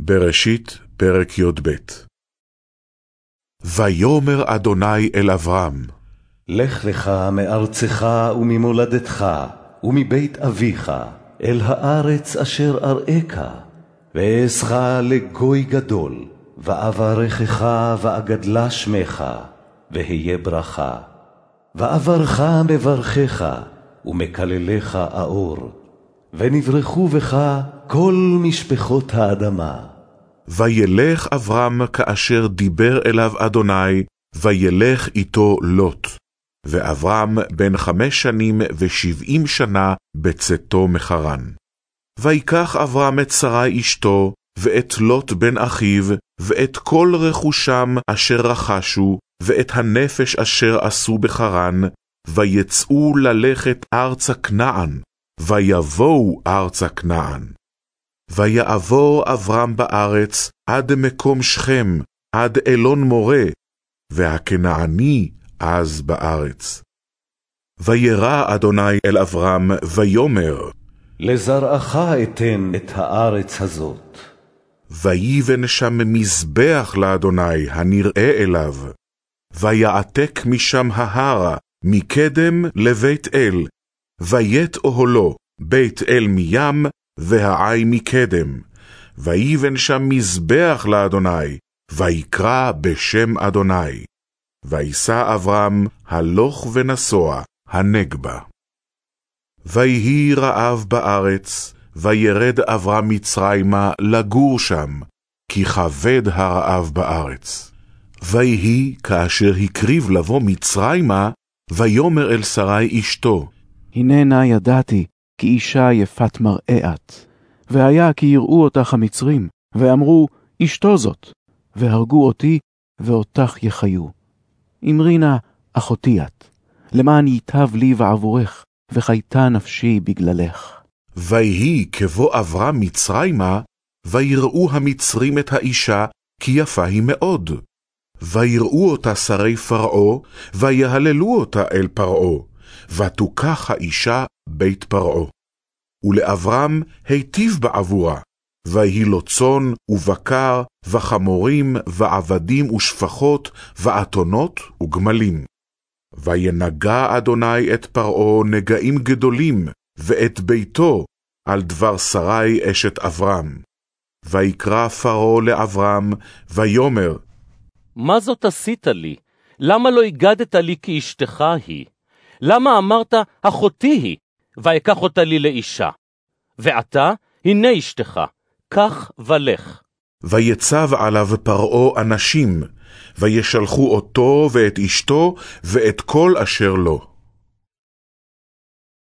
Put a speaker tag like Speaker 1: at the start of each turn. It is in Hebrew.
Speaker 1: בראשית, פרק י"ב ויאמר אדוני אל אברהם,
Speaker 2: לך לך מארצך וממולדתך ומבית אביך אל הארץ אשר אראך, ואעשך לגוי גדול, ואברכך ואגדלה שמך, והיה ברכה. ואברך מברכך, ומקללך אאור, ונברכו בך כל משפחות האדמה.
Speaker 1: וילך אברהם כאשר דיבר אליו אדוני, וילך איתו לוט. ואברהם בן חמש שנים ושבעים שנה בצאתו מחרן. ויקח אברהם את שרי אשתו, ואת לוט בן אחיו, ואת כל רכושם אשר רכשו, ואת הנפש אשר עשו בחרן, ויצאו ללכת ארצה כנען, ויבואו ארצה כנען. ויעבור אברהם בארץ עד מקום שכם, עד אלון מורה, והכנעני אז בארץ. וירא אדוני אל אברהם, ויאמר,
Speaker 2: לזרעך אתן את הארץ הזאת.
Speaker 1: ויבן שם מזבח לאדוני הנראה אליו, ויעתק משם ההרה, מקדם לבית אל, ויית אוהלו, בית אל מים, והעי מקדם. ויבן שם מזבח לאדוני, ויקרא בשם אדוני. וישא אברהם הלוך ונסוע, הנגבה. ויהי רעב בארץ, וירד אברהם מצרימה לגור שם, כי כבד הרעב בארץ. ויהי כאשר הקריב לבוא מצרימה, ויאמר אל שרי אשתו,
Speaker 3: הנה נא ידעתי, כי אישה יפת מראה את. והיה כי יראו אותך המצרים, ואמרו, אשתו זאת, והרגו אותי, ואותך יחיו. אמרי נא, אחותי את, למען ייטב לי בעבורך, וחייתה נפשי בגללך.
Speaker 1: ויהי כבוא אברהם מצרימה, ויראו המצרים את האישה, כי יפה היא מאוד. ויראו אותה שרי פרעה, ויהללו אותה אל פרעה, ותוקח האישה בית פרעה. ולאברהם היטיב בעבורה, ויהי לו צאן ובקר, וחמורים, ועבדים ושפחות, ואתונות וגמלים. וינגע אדוני את פרעה נגעים גדולים, ואת ביתו, על דבר שרי אשת אברהם. ויקרא פרעה לאברהם, ויאמר,
Speaker 4: מה זאת עשית לי? למה לא הגדת לי כאשתך היא? למה אמרת, אחותי היא, ואקח אותה לי לאישה? ועתה, הנה אשתך, קח ולך.
Speaker 1: ויצב עליו פרעה אנשים, וישלחו אותו ואת אשתו ואת כל אשר לו.